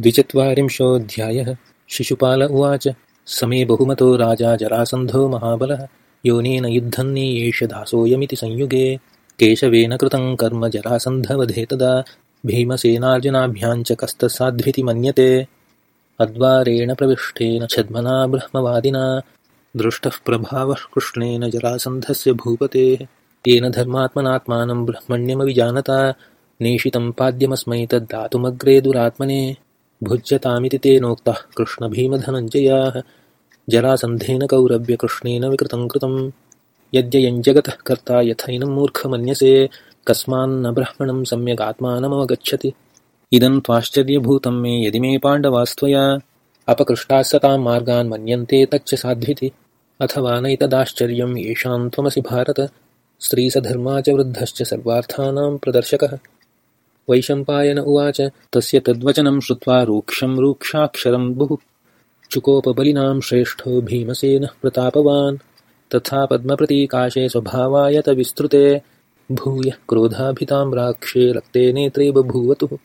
द्विचत्वारिंशोऽध्यायः। शिशुपाल उवाच समे बहुमतो राजा जरासन्धो महाबलः। योनेन युद्धन्नीयेष दासोऽयमिति संयुगे। केशवेन कृतं कर्म जरासन्धवधे तदा। भीमसेनार्जुनाभ्याञ्च कस्तसाध्विति मन्यते। अद्वारेण प्रविष्टेन छद्मना ब्रह्मवादिना। दृष्टः प्रभावः कृष्णेन जरासन्धस्य भूपतेः। येन धर्मात्मनात्मानं ब्रह्मण्यमविजानता नेषितं पाद्यमस्मै तद्दातुमग्रे दुरात्मने भुज्यतामिति तेनोक्तः कृष्णभीमधनञ्जयाः जरासन्धेन कौरव्यकृष्णेन विकृतं कृतं। यद्ययं जगतः कर्ता यथैनं मूर्खमन्यसे कस्मान्न ब्रह्मणं सम्यगात्मानमवगच्छति। इदं त्वाश्चर्यभूतं मे यदि मे पाण्डवास्त्वया। अपकृष्टाः सतां मार्गान् मन्यन्ते तच्च साध्विति। अथवा नैतदाश्चर्यं येषां त्वमसि भारत। स्त्रीसधर्मा च वृद्धश्च सर्वार्थानां प्रदर्शकः वैशम्पायन उवाच तस्य तद्वचनं श्रुत्वा रूक्षं रूक्षाक्षरं बहु चुकोपबलिनां श्रेष्ठो भीमसेनः प्रतापवान्। तथा पद्मप्रतीकाशे स्वभावायतविस्तृते भूयः क्रोधाभितां राक्षे रक्ते नेत्रे बभूवतुः